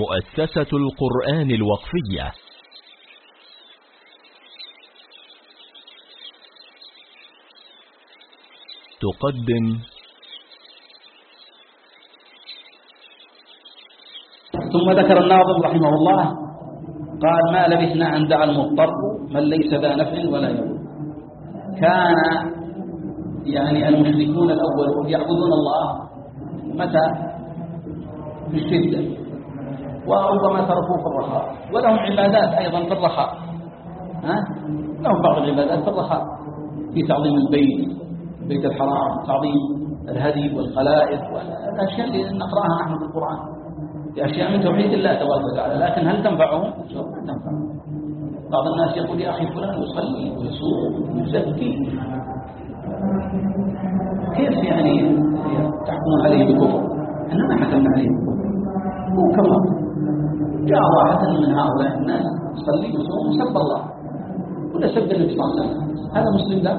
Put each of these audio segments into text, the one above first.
مؤسسة القرآن الوقفية. تقدم ثم ذكر الناظم رحمه الله قال ما لبثنا أن دعا المضطر من ليس ذا نفع ولا يضر. كان يعني المشركون الأولون يعبدون الله متى؟ في الشدة. وربما تركوه في الرخاء. ولهم عبادات أيضا في الرخاء. ها؟ لهم بعض العبادات في الرخاء. في تعظيم البيت البيت الحرام تعظيم الهدي والخلائق والأشياء اللي نقرأها نحن في القرآن. في أشياء من توحيد الله تبارك وتعالى. لكن هل تنفعهم؟ لا تنفعهم بعض الناس يقول يا أخي فلان يصلي ويصوم ويزكي. كيف يعني تحكمون عليه بكفر؟ يصلي ويصوم وسب الله. ولا سب النبي صلى الله عليه وسلم. هذا مسلم لا؟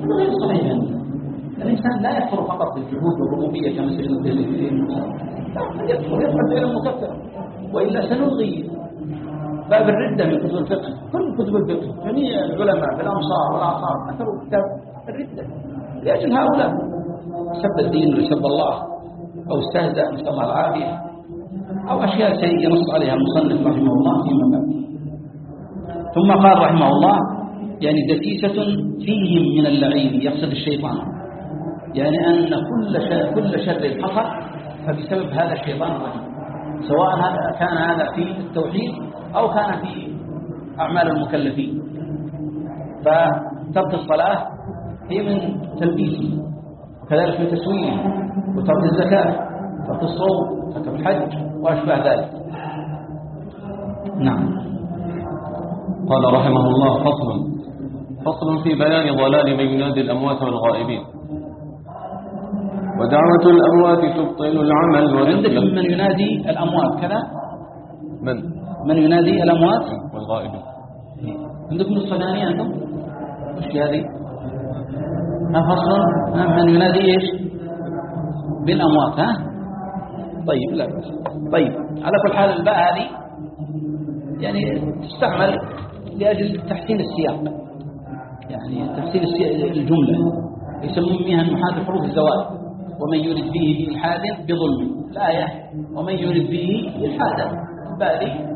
هذا غير صحيح. يعني. الإنسان لا يكفر فقط بالجهود والربوبية كما من لا يكفر يفعل فعلا مكفرا وإلا سنلغي باب الردة من كتب الفقه. كل كتب الفقه جميع العلماء في الأمصار والآثار ذكروا كتاب الردة. لأجل هؤلاء سب الدين وسب الله. أو استهزأ نسأل الله العافية أو أشياء سيئة نص عليها المصنف رحمه الله فيما بعد. ثم قال رحمه الله يعني دسيسة فيهم من اللعين يقصد الشيطان. يعني أن كل شر كل شر حصل فبسبب هذا الشيطان الرجيم سواء هذا كان هذا في التوحيد أو كان في أعمال المكلفين. فترك الصلاة هي من تلبيسه وكذلك من تسويله وترك الزكاة. ترك الصوم ترك الحج وأشبه ذلك. نعم. قال رحمه الله فصل. فصل في بيان ضلال من ينادي الأموات والغائبين. ودعوة الأموات تبطل العمل عندكم من ينادي الأموات كذا؟ من؟ من ينادي الأموات؟ والغائبين. عندكم ثانية أنتم وش هذه؟ ما فصل؟ من ينادي إيش؟ بالأموات ها؟ طيب لا. طيب على كل حال الباء هذه يعني تستعمل لأجل تحسين السياق. يعني تحسين الجملة. يسمون بها النحاة حروف الزوال. ومن يرد به بإلحاد بظلم. الآية ومن يرد به إلحادا بالي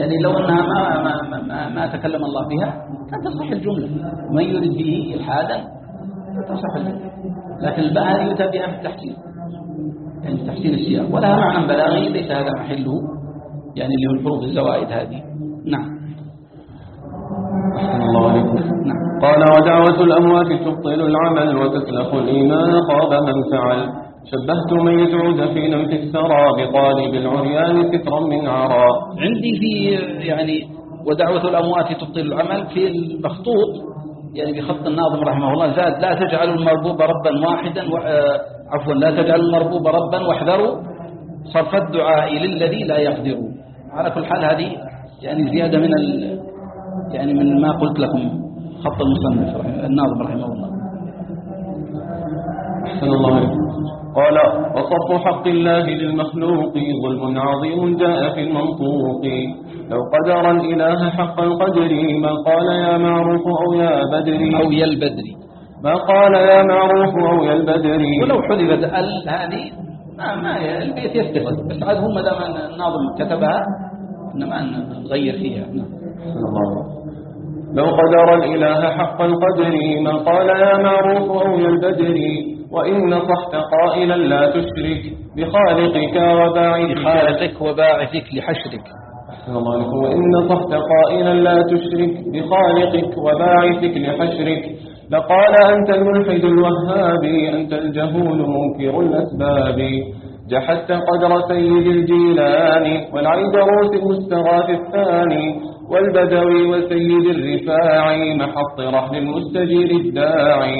يعني لو أنها ما, ما, ما, ما تكلم الله فيها كانت تصح الجملة. ومن يرد به إلحادا تصح الجملة. لكن الباء يؤتى بها في التحسين. يعني تحسين السياق. ولها معنى بلاغي ليس هذا محله. يعني اللي هو الحروف الزوائد هذه. نعم. الله عليكم. نعم. قال ودعوة الأموات تبطل العمل وتسلخ الإيمان خاب من فعل. شبهت من يجعد في نمت الثرى بطالب العريان سترا من عرى. عندي في يعني ودعوة الأموات تبطل العمل في المخطوط يعني بخط الناظم رحمه الله زاد لا تجعلوا المربوب ربا واحدا عفوا لا تجعلوا المربوب ربا واحذروا صرف الدعاء للذي لا يقدر. على كل حال هذه يعني زيادة من ال... يعني من ما قلت لكم خط المصنف رحمه- الناظم رحمه الله. أحسن الله عليكم قال وصف حق الله للمخلوق ظلم عظيم جاء في المنطوق. لو قدر الإله حق القدر ما قال يا معروف أو يا بدري أو يا البدري ما قال يا معروف أو يا البدري. ولو حذفت ال هذه ما ما البيت يستفد بس عاد هم دام الناظم كتبها إنما نغير فيها. نعم. الله. لو قدر الإله حق القدر ما قال يا معروف أو يا البدر وإن نصحت قائلا لا تشرك بخالقك وباعثك. بخالقك وباعثك لحشرك. وإن نصحت قائلا لا تشرك بخالقك وباعثك لحشرك. لقال أنت الملحد الوهاب أنت الجهول منكر الأسباب. جحدت قدر سيد الجيلان والعيدروس المستغاث الثاني والبدوي وسيد الرفاعي محط رحل المستجير الداعي.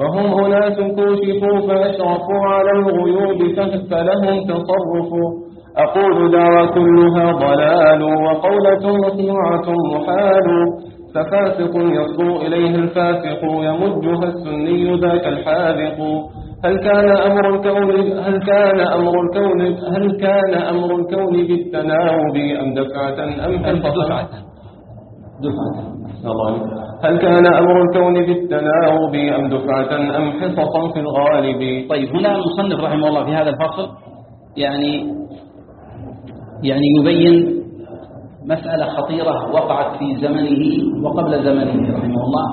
وهم أناس كوشفوا فأشرفوا على الغيوب فلهم تصرف. أقول دعوى كلها ضلال وقولة مصنوعة محال. ففاسق يصدو إليه الفاسق يمجها السني ذاك الحاذق. هل كان أمر الكون هل كان أمر الكون هل كان أمر الكون بالتناوب أم دفعة أم دفعة؟ دفعة. هل كان أمر الكون بالتناوب أم دفعة أم حصصا في الغالب؟ طيب هنا المصنف رحمه الله في هذا الفصل يعني يعني يبين مسألة خطيرة وقعت في زمنه وقبل زمنه رحمه الله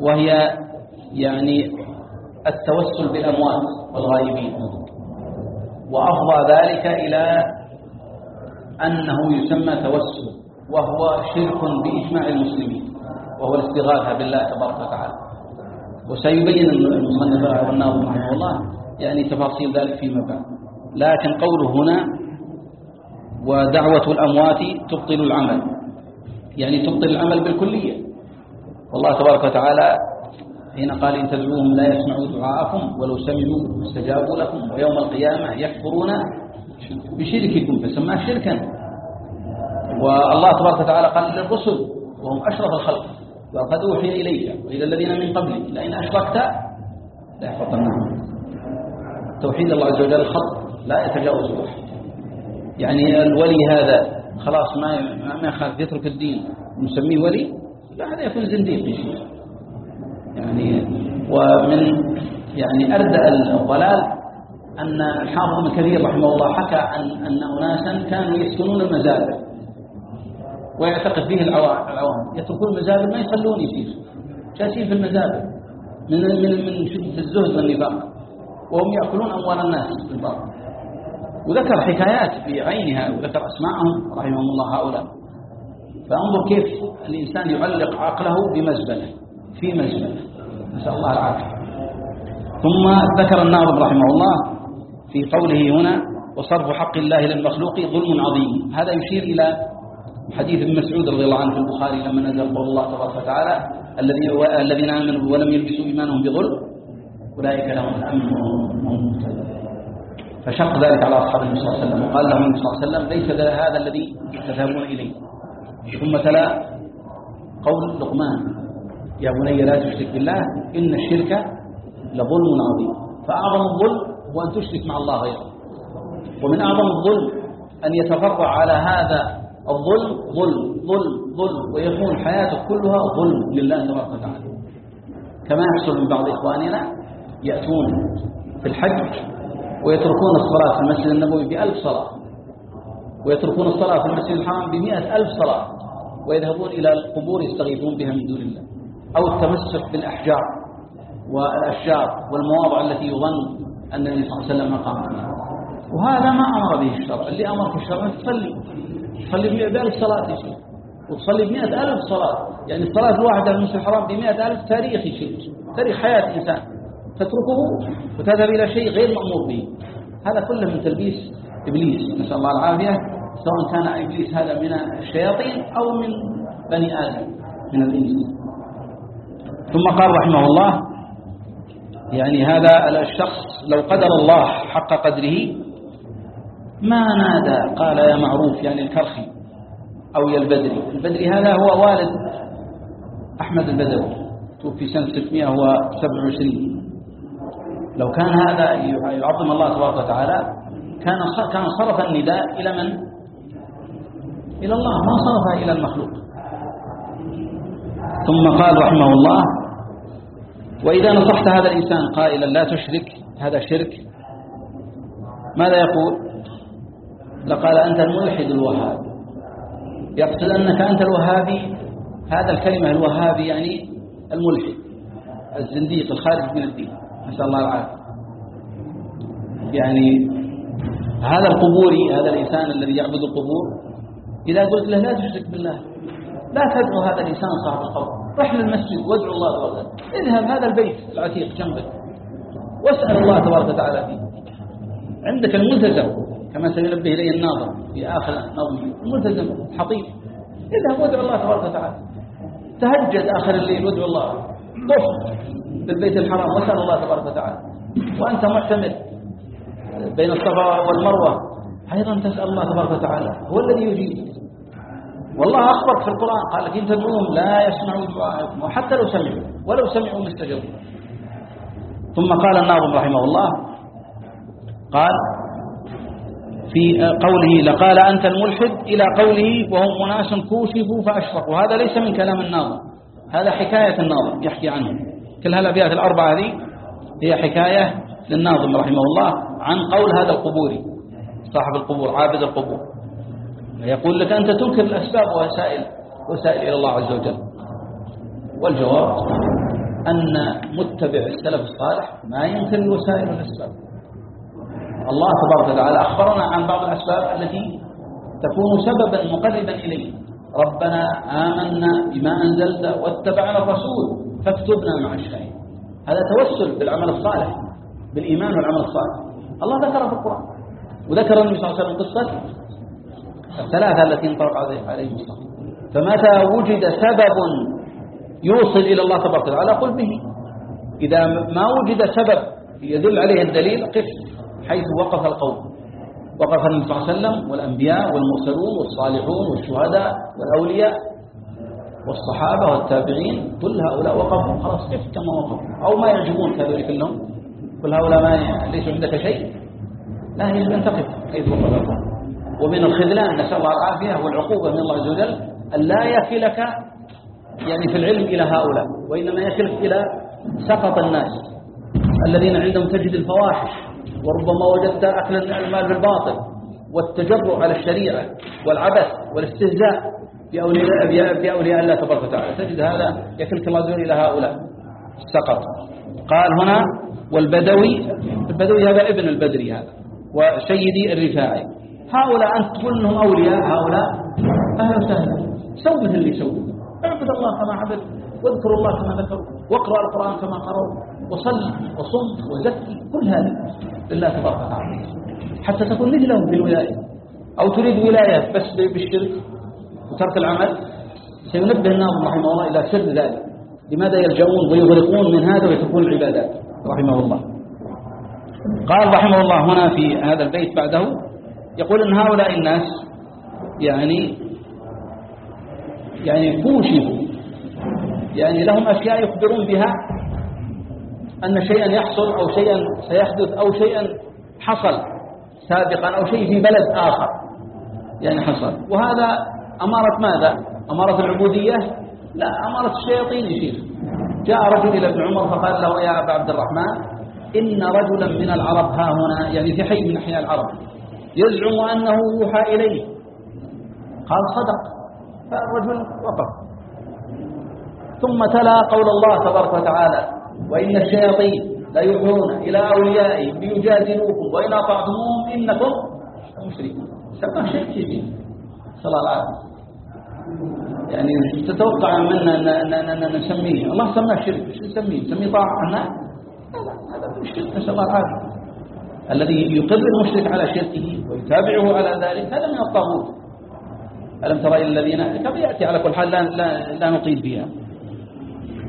وهي يعني التوسل بالأموات والغائبين. وأفضى ذلك إلى أنه يسمى توسل وهو شرك بإجماع المسلمين وهو الاستغاثة بالله تبارك وتعالى. وسيبين المصنف رحمه الله يعني تفاصيل ذلك فيما بعد. لكن قوله هنا ودعوة الأموات تبطل العمل. يعني تبطل العمل بالكلية. والله تبارك وتعالى حين قال إن تدعوهم لا يسمعوا دعاءكم ولو سمعوا استجابوا لكم ويوم القيامة يكفرون بشرككم فسماه شركا. والله تبارك وتعالى قال للرسل وهم أشرف الخلق وقد أوحي إليك وإلى الذين من قبلك لئن أشركت لا يحفظن توحيد الله عز وجل خط لا يتجاوز واحد يعني الولي هذا خلاص ما ما يخاف يترك الدين. نسميه ولي؟ لا هذا يكون زنديق يعني ومن يعني أردأ الضلال أن الحافظ ابن كثير رحمه الله حكى عن أن أناسا كانوا يسكنون المزابل ويعتقد فيه العوام. يتركون المزابل ما يصلون يصير جالسين في المزابل من من من شدة الزهد والنفاق. وهم يأكلون أموال الناس بالباطل وذكر حكايات بعينها وذكر أسماءهم رحمهم الله هؤلاء. فانظر كيف الإنسان يعلق عقله بمزبلة في مزبلة. نسأل الله العافية. ثم ذكر الناظم رحمه الله في قوله هنا وصرف حق الله للمخلوق ظلم عظيم هذا يشير إلى حديث ابن مسعود رضي الله عنه في البخاري لما نزل قول الله تبارك وتعالى الذين آمنوا ولم يلبسوا إيمانهم بظلم أولئك لهم الأمن وهم مهتدون فشق ذلك على أصحاب النبي صلى الله عليه وسلم. وقال لهم النبي صلى الله عليه وسلم ليس هذا الذي تذهبون إليه. ثم تلا قول لقمان يا بني لا تشرك بالله إن الشرك لظلم عظيم. فأعظم الظلم هو أن تشرك مع الله غيره ومن أعظم الظلم أن يتفرع على هذا الظلم ظلم ظلم ظلم ويكون حياتك كلها ظلم لله تبارك وتعالى. كما يحصل من بعض إخواننا يأتون في الحج ويتركون الصلاة في المسجد النبوي بألف صلاة. ويتركون الصلاة في المسجد الحرام بمئة ألف صلاة. ويذهبون إلى القبور يستغيثون بها من دون الله. أو التمسك بالأحجار والأشجار والمواضع التي يظن أن النبي صلى الله عليه وسلم فيها. وهذا ما أمر به الشرع. اللي أمر في الشرع تصلي. تصلي بألف صلاة يصير وتصلي بمئة ألف صلاة. يعني الصلاة الواحدة في المسجد الحرام بمئة ألف تاريخ يصير تاريخ حياة إنسان تتركه وتذهب إلى شيء غير مأمور به. هذا كله من تلبيس إبليس نسأل الله العافية. سواء كان إبليس هذا من الشياطين أو من بني آدم من الإنس. ثم قال رحمه الله يعني هذا الشخص لو قدر الله حق قدره ما نادى قال يا معروف يعني الكرخي أو يا البدري. البدري هذا هو والد أحمد البدوي توفي سنة 627 لو كان هذا يعظم الله تبارك وتعالى كان كان صرف النداء إلى من؟ إلى الله ما صرفها إلى المخلوق. ثم قال رحمه الله وإذا نصحت هذا الإنسان قائلا لا تشرك هذا شرك. ماذا يقول؟ لقال أنت الملحد الوهابي يقصد أنك أنت الوهابي هذا الكلمة الوهابي يعني الملحد الزنديق الخارج من الدين. نسأل الله العافية. يعني هذا القبوري هذا الإنسان الذي يعبد القبور إذا قلت له لا تشرك بالله لا تدعو هذا الإنسان صاحب القبر رح للمسجد وادعو الله تبارك وتعالى. اذهب هذا البيت العتيق جنبك واسأل الله تبارك وتعالى فيه. عندك الملتزم كما سينبه إليه الناظر في آخر نظمه الملتزم حطيب. اذهب وادعو الله تبارك وتعالى. تهجد آخر الليل وادعو الله. طف بالبيت الحرام واسأل الله تبارك وتعالى. وأنت معتمد بين الصفا والمروة. أيضا تسأل الله تبارك وتعالى. هو الذي يجيب؟ والله أخبرك في القرآن. قال لك إن تدعوهم لا يسمعوا دعاءكم وحتى لو سمعوا ولو سمعوا ما استجابوا ثم قال الناظم رحمه الله. قال في قوله لقال أنت الملحد إلى قوله وهم أناس كوشفوا فأشرقوا هذا ليس من كلام الناظم هذا حكاية الناظم يحكي عنه. كل هالأبيات الأربعة هذه هي حكاية للناظم رحمه الله عن قول هذا القبوري صاحب القبور عابد القبور. يقول لك أنت تنكر الأسباب وسائل وسائل إلى الله عز وجل. والجواب أن متبع السلف الصالح ما ينكر الوسائل والأسباب الله تبارك وتعالى أخبرنا عن بعض الأسباب التي تكون سببا مقربا إليه. ربنا آمنا بما أنزلت واتبعنا الرسول فاكتبنا مع الشهيد. هذا توسل بالعمل الصالح بالإيمان والعمل الصالح. الله ذكر في القرآن. وذكر النبي صلى الله عليه وسلم قصة الثلاثة التي انطلق عليهم الصلاة فمتى وجد سبب يوصل إلى الله تبارك وتعالى؟ قل به إذا ما وجد سبب يدل عليه الدليل قف حيث وقف القوم. وقف النبي صلى الله عليه وسلم والأنبياء والمرسلون والصالحون والشهداء والأولياء والصحابة والتابعين كل هؤلاء وقفوا خلاص قف كما وقفوا أو ما يعجبون هذول كلهم. كل هؤلاء ما ليس عندك شيء. لا يجب أن تقف. حيث وقف القوم ومن الخذلان نسأل الله العافية والعقوبة من الله عز وجل أن لا يكلك يعني في العلم إلى هؤلاء وإنما يكلك إلى سقط الناس الذين عندهم تجد الفواحش. وربما وجدت أكل المال بالباطل والتجرؤ على الشريعة والعبث والاستهزاء بأولياء, بأولياء الله تبارك وتعالى. تجد هذا يكلك الله إلى هؤلاء. سقط. قال هنا والبدوي البدوي هذا ابن البدري هذا وسيدي الرفاعي. هؤلاء أنت تقول أنهم أولياء هؤلاء أهلا وسهلا سووا مثل اللي سووا اعبد الله كما عبد واذكروا الله كما ذكروا واقرأ القرآن كما قرأوا وصل وصم وزكي كل هذا لله تبارك وتعالى. حتى تكون مثلهم في الولاية. أو تريد ولاية بس بالشرك وترك العمل سينبه الناس رحمه الله إلى سر ذلك. لماذا يلجؤون ويغرقون من هذا ويتركون العبادات؟ رحمه الله. قال رحمه الله هنا في هذا البيت بعده يقول إن هؤلاء الناس يعني يعني كوشفوا يعني لهم أشياء يخبرون بها أن شيئا يحصل أو شيئا سيحدث أو شيئا حصل سابقا أو شيء في بلد آخر. يعني حصل. وهذا أمارة ماذا؟ أمارة العبودية؟ لا أمارة الشياطين يشير. جاء رجل إلى ابن عمر فقال له يا أبا عبد الرحمن إن رجلا من العرب ها هنا يعني في حي من أحياء العرب يزعم أنه يوحى إليه. قال صدق. فالرجل وقف. ثم تلا قول الله تبارك وتعالى وإن الشياطين لا يوحون إلى أوليائهم ليجادلوكم وإن أطعتموهم إنكم مشركون شرك شيء صلى الله عليه وسلم يعني تتوقع منا أن نسميه؟ الله سماه شرك. شو نسميه؟ نسميه طاعة؟ لا. هذا مش شرك. نسأل الله العافية الذي يقر المشرك على شركه ويتابعه على ذلك هذا من الطاغوت. ألم ترى الذين كما يأتي على كل حال؟ لا, لا, لا نطيل فيها.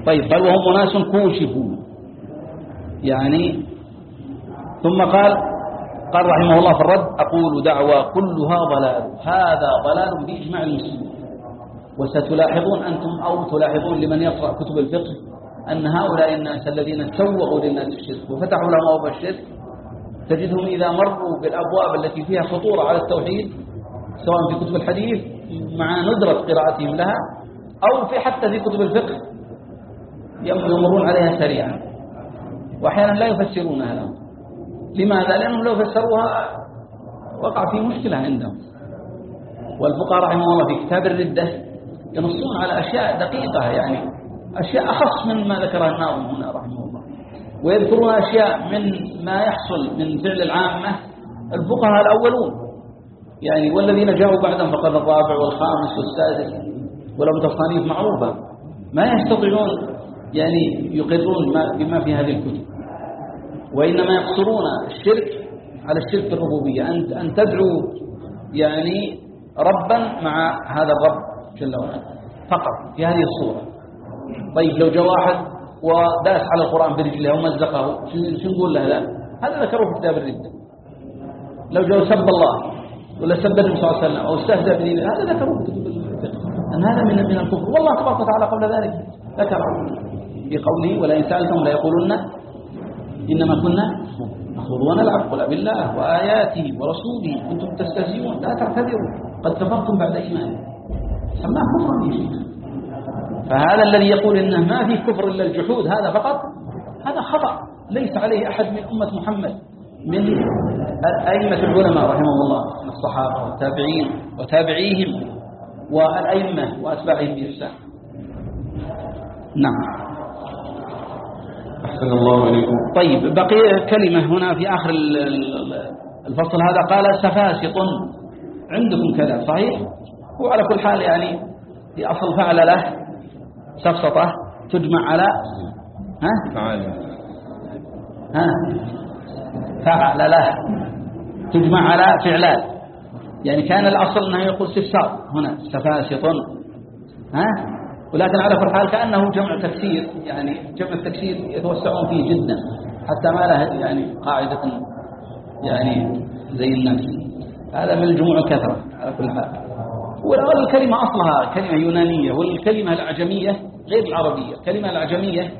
طيب بل وهم ناس كوشفوا يعني ثم قال قال رحمه الله في الرد أقول دعوى كلها ضلال. هذا ضلال بإجماع المسلمين. وستلاحظون أنتم أو تلاحظون لمن يقرأ كتب الفقه أن هؤلاء الناس الذين سوغوا للناس الشرك وفتحوا لهم أبواب الشرك تجدهم إذا مروا بالأبواب التي فيها خطورة على التوحيد سواء في كتب الحديث مع ندرة قراءتهم لها أو في حتى في كتب الفقه. يمرون عليها سريعا. وأحيانا لا يفسرونها لهم لماذا؟ لأنهم لو فسروها وقع في مشكلة عندهم. والفقهاء رحمه الله في كتاب الردة ينصون على أشياء دقيقة يعني أشياء أخص من ما ذكرها الناظم هنا رحمه الله. ويذكرون أشياء من ما يحصل من فعل العامة الفقهاء الأولون. يعني والذين جاءوا بعدهم فقد الرابع والخامس والسادس ولو تصانيف معروفة. ما يستطيعون يعني يقرون بما في هذه الكتب. وإنما يقصرون الشرك على الشرك الربوبية. أن أن تدعو يعني ربا مع هذا الرب جل وعلا. فقط في هذه الصورة. طيب لو جاء واحد وداس على القرآن برجله ومزقه شو نقول له؟ لا. هذا ذكروه في كتاب الردة لو جاء سب الله ولا سب النبي صلى الله عليه وسلم أو استهزأ بدين هذا ذكروه في كتب الفقه أن هذا من من الكفر. والله تبارك وتعالى قبل ذلك ذكر في قوله ولا إن سألتهم لا يقولون إنما كنا نخوض ونلعب قل بالله وآياته ورسوله. كنتم تستهزئون. لا تعتذروا قد كفرتم بعد إيمانكم. سماه كفرا يا شيخ فهذا الذي يقول إنه ما في كفر إلا الجحود هذا فقط هذا خطأ. ليس عليه أحد من أمة محمد من أئمة العلماء رحمهم الله من الصحابة والتابعين وتابعيهم والأئمة وأتباعهم بإحسان. نعم. أحسن الله إليكم. طيب بقي كلمة هنا في آخر الفصل هذا. قال سفاسط عندكم كذا صحيح؟ وعلى كل حال يعني في أصل فعل له سفسطة تجمع على ها؟ فعال ها؟ فعل له تجمع على فعلان يعني كان الأصل أنه يقول سفساط هنا سفاسط ها؟ ولكن على كل حال كأنه جمع تكسير يعني جمع التكسير يتوسعون فيه جدا حتى ما له يعني قاعدة يعني زي الناس هذا من الجموع الكثرة على كل حال. والكلمة أصلها كلمة يونانية والكلمة الأعجمية غير العربية. الكلمة الأعجمية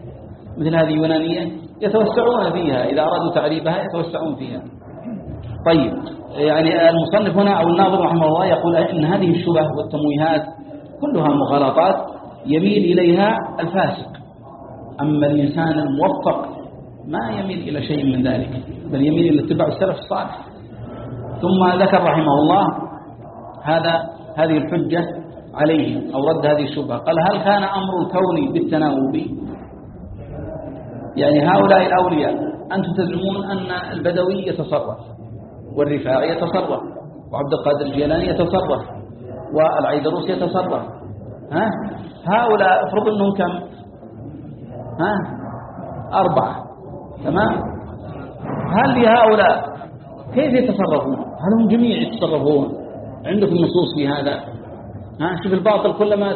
مثل هذه يونانية يتوسعون فيها إذا أرادوا تعريبها يتوسعون فيها. طيب يعني المصنف هنا أو الناظر رحمه الله يقول إن هذه الشبه والتمويهات كلها مغالطات. يميل إليها الفاسق. أما الإنسان الموفق ما يميل إلى شيء من ذلك بل يميل إلى اتباع السلف الصالح. ثم ذكر رحمه الله هذا هذه الحجة عليه أو رد هذه الشبهة. قال هل كان أمر الكون بالتناوب؟ يعني هؤلاء الأولياء أنتم تزعمون أن البدوي يتصرف والرفاعي يتصرف وعبد القادر الجيلاني يتصرف والعيدروس يتصرف ها؟ هؤلاء افرض انهم كم؟ ها؟ أربعة. تمام؟ هل لهؤلاء كيف يتصرفون؟ هل هم جميع يتصرفون؟ عندكم نصوص في هذا؟ ها؟ شوف الباطل كلما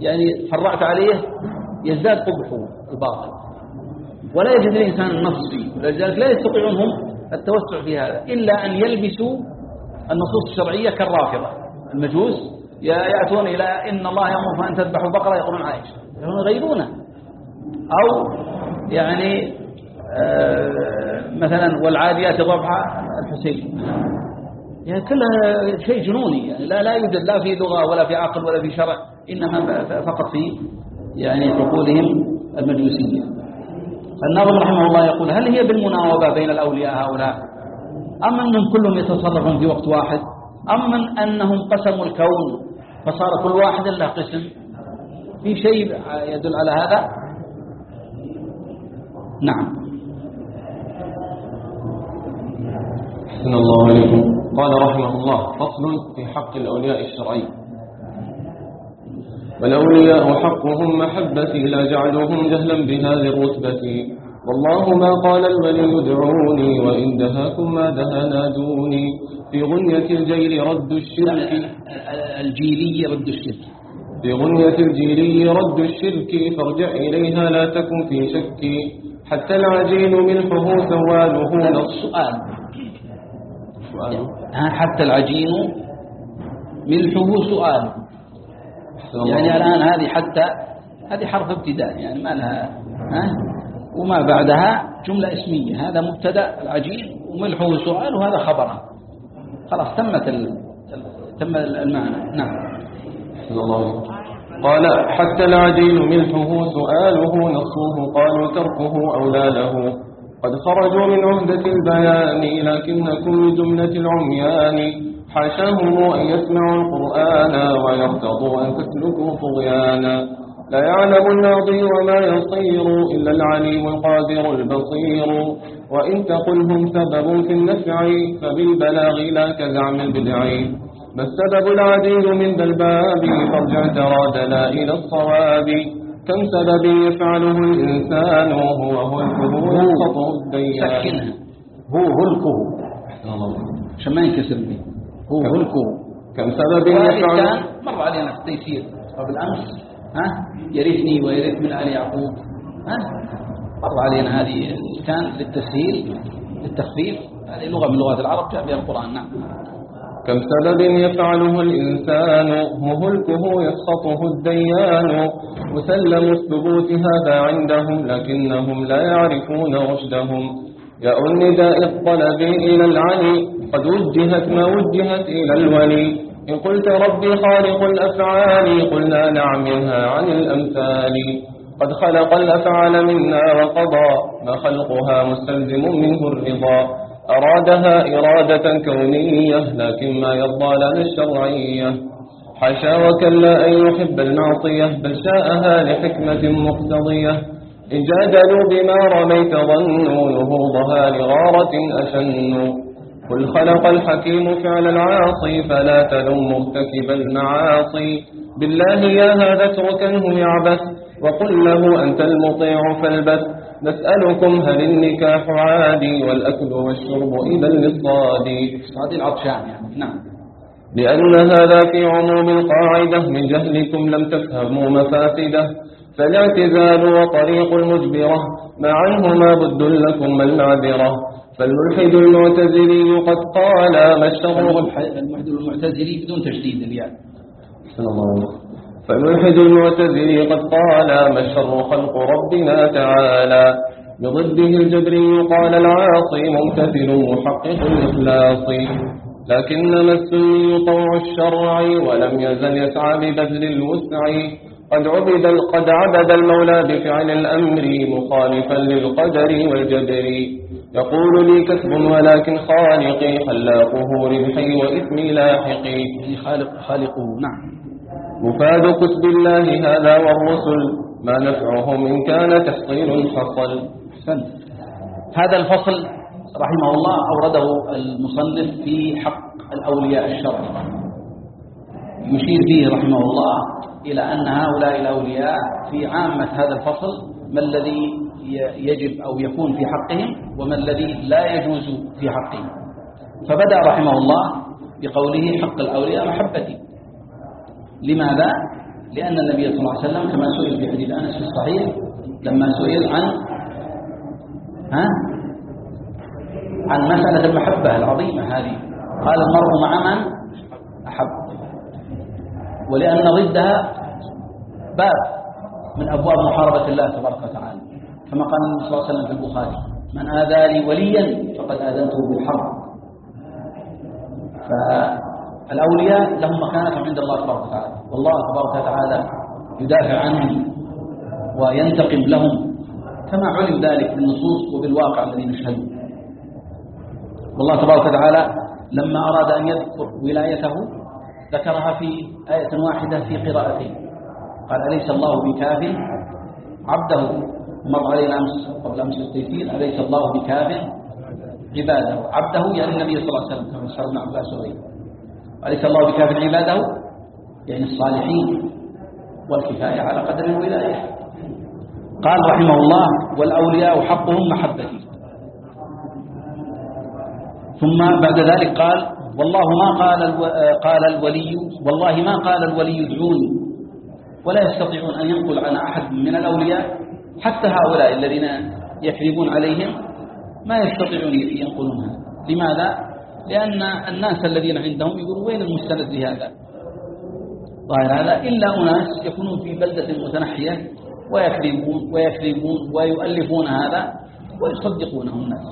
يعني فرعت عليه يزداد قبحه الباطل. ولا يجد الإنسان النص فيه ولذلك لا يستطيعون هم التوسع في هذا إلا أن يلبسوا النصوص الشرعية كالرافضة. المجوس يأتون إلى إن الله يأمر فأن تذبحوا بقرة يقولون عائشة. يغيرونه أو يعني آه مثلا والعاديات ضبحا الحسين. يعني كلها شيء جنوني. يعني لا لا يوجد لا في لغة ولا في عقل ولا في شرع إنما فقط في يعني عقولهم المجوسية الناظم رحمه الله يقول هل هي بالمناوبة بين الأولياء هؤلاء؟ أم أنهم كلهم يتصرفون في وقت واحد؟ أم أنهم قسموا الكون؟ فصار كل واحد له قسم. في شيء يدل على هذا؟ نعم. أحسن الله عليكم. قال رحمه الله فصل في حق الأولياء الشرعي والأولياء حقهم محبتي لا جعلهم جهلا بهذه الرتبة. والله ما قال الولي ادعوني وإن دهاكم ما دها نادوني. في غنية الجيل رد الشرك. الجيلي رد الشرك. في غنية الجيلي رد الشرك. فارجع إليها لا تكن في شك. حتى العجين ملحه سواله نص. السؤال. حتى العجين ملحه سؤال. يعني الآن هذه حتى هذه حرف ابتداء يعني ما لها ها؟ وما بعدها جملة اسمية. هذا مبتدأ العجين وملحه سؤال وهذا خبرها خلاص تمت. تم المعنى. نعم. الله. قال حتى العجين ملحه سؤاله نصوه قالوا تركه أولى له. قد خرجوا من عهدة البيان لكنكم لجملة العميان. حاشاهم أن يسمعوا القرآن ويرتضوا أن تسلكوا طغيانا. لا يعلم الماضي وما يصير إلا العليم القادر البصير. وإن تقلهم سبب في النفع فبالبلاغ لا كزعم البدع. ما السبب العديد من ذا الباب فارجع ترى دلائل الصواب. كم سبب يفعله الإنسان؟ هو هلكه يسقط الديان. هو هلكه. عشان ما ينكسر به هو هلكه. كم سبب يفعله؟ مر علينا في التيسير. قبل أمس ها؟ يرثني ويرث من آل يعقوب. ها؟ مر علينا هذه كان للتسهيل للتخفيف هذه لغة من لغات العرب جاء بها القرآن. نعم. كم سبب يفعله الإنسان مهلكه يسقطه الديان. مسلم الثبوت هذا عندهم لكنهم لا يعرفون رشدهم. يا النداء الطلب إلى العلي قد وجهت ما وجهت إلى الولي. إن قلت ربي خالق الأفعال قلنا نعم منها عن الأمثال. قد خلق الأفعال منا وقضى ما خلقها مستلزم منه الرضا. أرادها إرادة كونية لكن ما يرضى لنا الشرعية. حاشا وكلا أن يحب المعصية بل شاءها لحكمة مقتضية. إن جادلوا بما رميت ظنوا نهوضها لغارة أشنوا. قل خلق الحكيم فعل العاصي فلا تلم مرتكب المعاصي بالله يا هذا اتركنه يعبث وقل له أنت المطيع فالبث نسألكم هل النكاح عادي والأكل والشرب إذا للصادي هذه العطشان يعني. نعم. لأن هذا في عموم القاعدة من جهلكم لم تفهموا مفاسده فالاعتزال وطريق المجبرة ما عنهما بد لكم المعذرة. فالملحد المعتزلي قد قال ما الشر الملحد المعتزلي بدون تشديد الياء. فالملحد المعتزلي قد قال ما الشر خلق ربنا تعالى. بضده الجبري قال العاصي ممتثل محقق الإخلاص. لكنما السني طوع الشرع ولم يزل يسعى ببذل الوسع قد عبد قد عبد المولى بفعل الأمر مخالفا للقدر والجبر يقول لي كسب ولكن خالقي خلاقه ربحي وإثمي لاحقي. يعني خالق خالقه نعم. مفاد كتب الله هذا والرسل ما نفعهم إن كان تحصيل حصل. أحسنت. هذا الفصل رحمه الله أورده المصنف في حق الأولياء الشرع يشير فيه رحمه الله إلى أن هؤلاء الأولياء في عامة هذا الفصل ما الذي يجب أو يكون في حقهم وما الذي لا يجوز في حقهم. فبدأ رحمه الله بقوله حق الأولياء محبتي. لماذا؟ لأن النبي صلى الله عليه وسلم كما سئل في حديث أنس في الصحيح لما سئل عن ها؟ عن مسألة المحبة العظيمة هذه قال المرء مع من أحب. ولأن ضدها باب من أبواب محاربة الله تبارك وتعالى. كما قال النبي صلى الله عليه وسلم في البخاري من آذى لي وليا فقد آذنته بالحرب. فالأولياء لهم مكانة عند الله تبارك وتعالى. والله تبارك وتعالى يدافع عنهم وينتقم لهم. كما علم ذلك بالنصوص وبالواقع الذي نشهده. والله تبارك وتعالى لما أراد أن يذكر ولايته ذكرها في آية واحدة في قراءتين قال أليس الله بكاف عبده. مر علينا أمس. قبل أمس التيسير أليس الله بكاف عباده. عبده يعني النبي صلى الله عليه وسلم كما عبد الله أليس الله بكاف عباده؟ يعني الصالحين والكفاية على قدر الولاية. قال رحمه الله والأولياء حقهم محبتي. ثم بعد ذلك قال والله ما قال ألو... قال الولي والله ما قال الولي ادعوني ولا يستطيعون أن ينقل عن أحد من الأولياء حتى هؤلاء الذين يكذبون عليهم ما يستطيعون ينقلونها لماذا؟ لأن الناس الذين عندهم يقولون وين المستند لهذا ظاهر هذا إلا أناس يكونون في بلدة متنحية ويكذبون ويكذبون ويؤلفون هذا ويصدقونه الناس.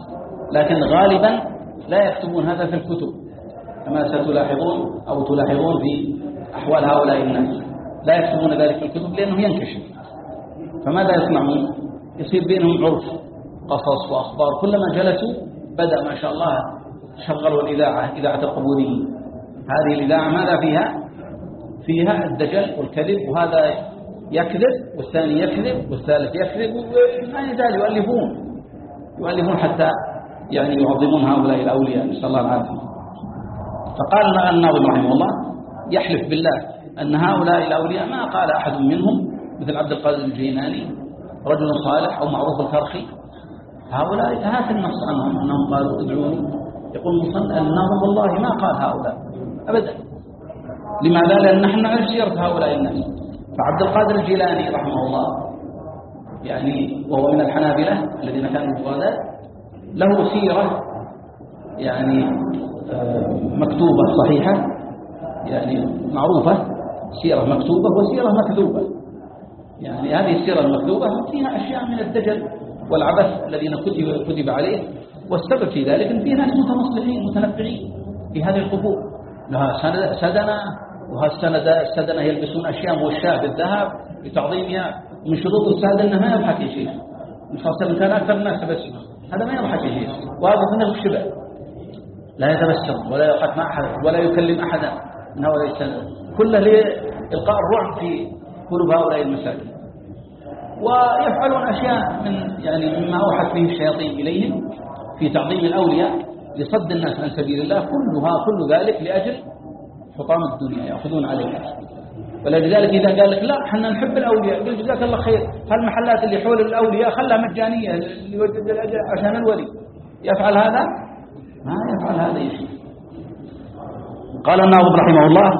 لكن غالبا لا يكتبون هذا في الكتب. كما ستلاحظون أو تلاحظون في أحوال هؤلاء الناس. لا يكتبون ذلك في الكتب لأنه ينكشف. فماذا يصنعون؟ يصير بينهم عرف قصص وأخبار. كلما جلسوا بدأ ما شاء الله شغلوا الإذاعة إذاعة القبوريين. هذه الإذاعة ماذا فيها؟ فيها الدجل والكذب وهذا يكذب والثاني يكذب والثالث يكذب ما يزال يؤلفون يؤلفون حتى يعني يعظمون هؤلاء الأولياء. نسأل الله العافية. فقال الناظم رحمه الله؟ يحلف بالله أن هؤلاء الأولياء ما قال أحد منهم مثل عبد القادر الجيلاني رجل صالح أو معروف الكرخي. هؤلاء هات النص عنهم أنهم قالوا ادعوني. يقول الناظم والله ما قال هؤلاء أبدا. لماذا؟ لأن نحن نعرف سيرة هؤلاء الناس. فعبد القادر الجيلاني رحمه الله يعني وهو من الحنابلة الذين كانوا فؤادات له سيرة يعني مكتوبة صحيحة يعني معروفة سيرة مكتوبة وسيرة مكذوبة. يعني هذه السيرة المكذوبة فيها أشياء من الدجل والعبث الذين كتب, كتب عليه والسبب في ذلك أن في ناس متمصلحين متنبعين في هذه القبور لها سدنة وهالسندة السدنة يلبسون أشياء موشاة بالذهب لتعظيمها من شروط السادة ما يضحك يا شيخ. النبي كان أكثر الناس تبسما هذا ما يضحك يا شيخ. وهذا من الشبه لا يتبسم ولا يضحك مع أحد ولا يكلم أحدا من هؤلاء السادة كله لإلقاء الرعب في قلوب هؤلاء المساكين. ويفعلون أشياء من يعني مما أوحت به الشياطين إليهم في تعظيم الأولياء لصد الناس عن سبيل الله. كلها كل ذلك لأجل حطام الدنيا يأخذون عليها. ولذلك إذا قال لك لا إحنا نحب الأولياء يقول جزاك الله خير. هالمحلات اللي حول الأولياء خلها مجانية عشان الولي؟ يفعل هذا؟ يفعل هذا يا شيخ قال الناظم رحمه الله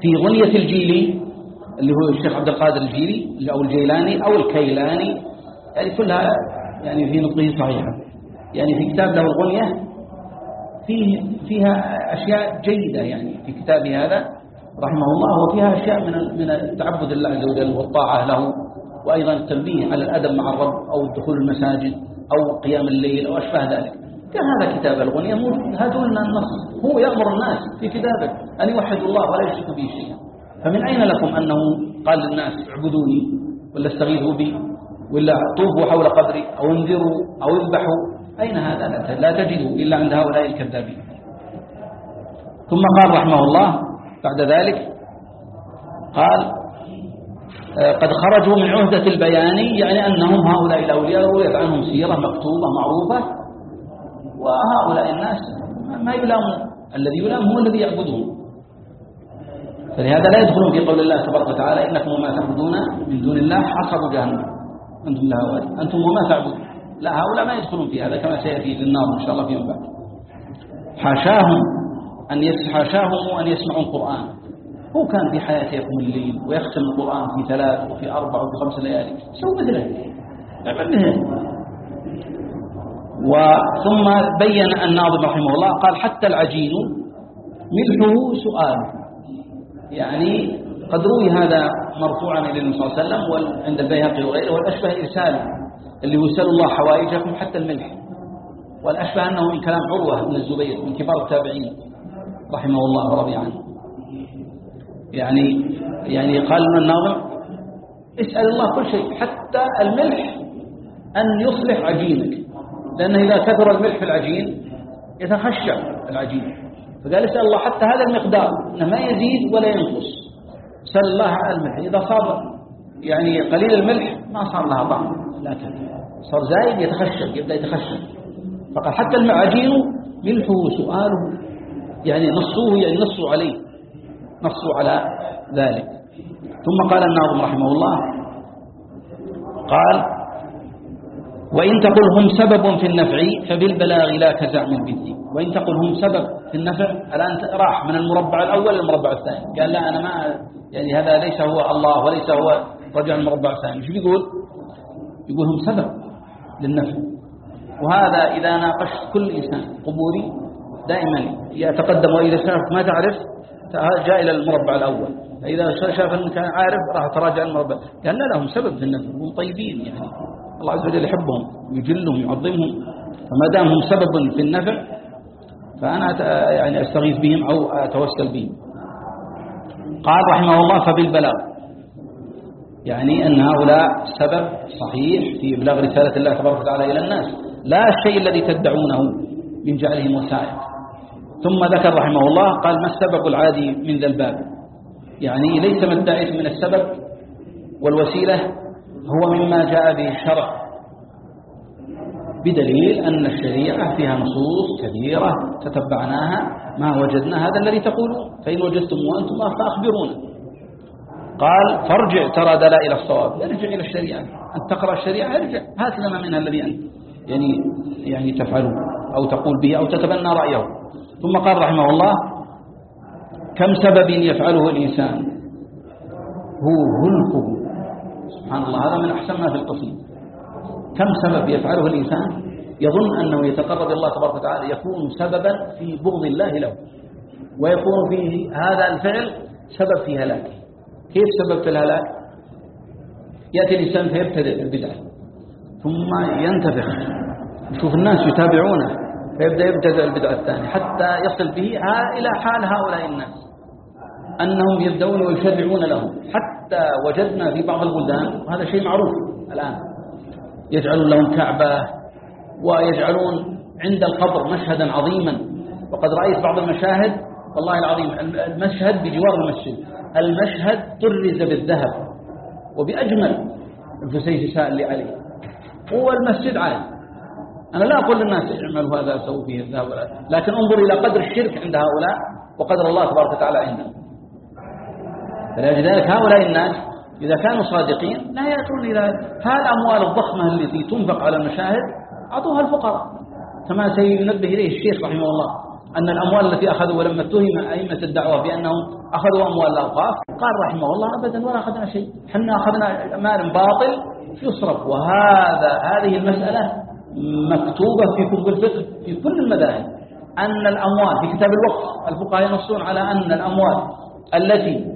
في غنية الجيلي اللي هو الشيخ عبد القادر الجيلي أو الجيلاني أو الكيلاني يعني كلها يعني في نطقه صحيحة. يعني في كتاب له الغنية فيه فيها أشياء جيدة يعني في كتابه هذا رحمه الله وفيها أشياء من من التعبد الله عز وجل والطاعة له وأيضا التنبيه على الأدب مع الرب أو دخول المساجد أو قيام الليل أو أشبه ذلك. هذا كتاب الغنية لنا النص. هو يأمر الناس في كتابه. أن يوحدوا الله ولا يشركوا به شيئا. فمن أين لكم أنه قال للناس اعبدوني ولا استغيثوا بي ولا طوفوا حول قبري أو انذروا أو اذبحوا؟ أين هذا؟ لا تجده إلا عند هؤلاء الكذابين. ثم قال رحمه الله بعد ذلك قال آه، قد خرجوا من عهدة البيان يعني أنهم هؤلاء الأولياء رويت عنهم سيرة مكتوبة معروفة وهؤلاء الناس ما يلامون. الذي يلام هو الذي يعبدون فلهذا لا يدخلون في قول الله تبارك وتعالى إنكم وما تعبدون من دون الله حصبوا جهنم. أنتم لها وارد أنتم وما تعبدون. لا هؤلاء ما يدخلون في هذا كما سيأتي للنار إن شاء الله فيما بعد. حاشاهم أن حاشاهم أن يسمعوا القرآن. هو كان في حياته يقوم الليل ويختم القرآن في ثلاث وفي أربع وفي خمس ليالي. سووا مثله. اعمل به وثم بين الناظم رحمه الله قال حتى العجين ملحه سؤال. يعني قد روي هذا مرفوعا إلى النبي صلى الله عليه وسلم وعند البيهقي وغيره والأشبه إرساله اللي يسأل الله حوائجكم حتى الملح. والأشبه أنه من كلام عروة بن الزبير من كبار التابعين رحمه الله ورضي عنه. يعني يعني قال من الناظم اسأل الله كل شيء حتى الملح أن يصلح عجينك. لأنه إذا كثر الملح في العجين يتخشع العجين. فقال اسأل الله حتى هذا المقدار أنه ما يزيد ولا ينقص. سأل الله الملح. إذا صار يعني قليل الملح ما صار لها طعم. لكن صار زايد يتخشب يبدأ يتخشب فقال حتى العجين ملحه سؤاله يعني نصوه يعني نصوا عليه. نصوا على ذلك. ثم قال الناظم رحمه الله قال وإن تقل هم سبب في النفع فبالبلاغ لا كزعم البدء وإن تقل هم سبب في النفع الآن راح من المربع الأول للمربع الثاني؟ قال لا أنا ما يعني هذا ليس هو الله وليس هو رجع المربع الثاني. إيش بيقول؟ يقول هم سبب للنفع. وهذا إذا ناقشت كل إنسان قبوري دائما يتقدم. وإذا شاف ما تعرف جاء إلى المربع الأول. إذا شاف أنك عارف راح تراجع المربع. قال لا لهم سبب في النفع. هم طيبين يعني. الله عز وجل يحبهم يجلهم يعظمهم فما دام هم سبب في النفع فأنا يعني أستغيث بهم أو أتوسل بهم. قال رحمه الله فبالبلاغ. يعني أن هؤلاء سبب صحيح في إبلاغ رسالة الله تبارك وتعالى إلى الناس. لا الشيء الذي تدعونه من جعلهم وسائل. ثم ذكر رحمه الله قال ما السبب العادي من ذا الباب؟ يعني ليس ما من السبب والوسيلة هو مما جاء به الشرع بدليل أن الشريعة فيها نصوص كثيرة تتبعناها ما وجدنا هذا الذي تقولون فإن وجدتم وأنتم فأخبرونا قال فارجع ترى دلائل الصواب. ارجع إلى الشريعة. أن تقرأ الشريعة ارجع. هات لنا منها الذي أنت يعني يعني تفعله أو تقول به أو تتبنى رأيه. ثم قال رحمه الله كم سبب يفعله الإنسان؟ هو هلكه. سبحان الله هذا من أحسن ما في القصيد. كم سبب يفعله الإنسان؟ يظن أنه يتقرب الله تبارك وتعالى يكون سببا في بغض الله له. ويكون فيه هذا الفعل سبب في هلاكه كيف سبب في الهلاك؟ يأتي الإنسان فيبتدئ البدعة ثم ينتفخ. نشوف الناس يتابعونه فيبدأ يبتدع البدعة الثانية حتى يصل به إلى حال هؤلاء الناس. أنهم يبدأون ويشرعون لهم. حتى وجدنا في بعض البلدان وهذا شيء معروف الآن يجعلون لهم كعبة ويجعلون عند القبر مشهدا عظيما. وقد رأيت بعض المشاهد والله العظيم المشهد بجوار المسجد. المشهد طرز بالذهب وبأجمل الفسيفساء اللي عليه هو المسجد عالي أنا لا أقول للناس اعملوا هذا سووا فيه الذهب لكن انظر إلى قدر الشرك عند هؤلاء وقدر الله تبارك وتعالى عندهم. فلذلك هؤلاء الناس إذا كانوا صادقين لا يأتون إلى هالأموال الضخمة التي تنفق على المشاهد أعطوها الفقراء. كما سينبه إليه الشيخ رحمه الله أن الأموال التي أخذوا ولما اتهم أئمة الدعوة بأنهم أخذوا أموال الأوقاف. قال رحمه الله أبدا ولا أخذنا شيء. حنا أخذنا مال باطل يصرف. وهذا هذه المسألة مكتوبة في كتب الفقه في كل المذاهب. أن الأموال في كتاب الوقف الفقهاء ينصون على أن الأموال التي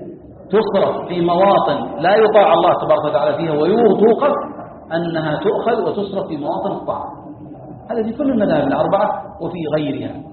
تصرف في مواطن لا يطاع الله تبارك وتعالى فيها ويوقف أنها تؤخذ وتصرف في مواطن الطاعة. هذا في كل المذاهب الأربعة وفي غيرها.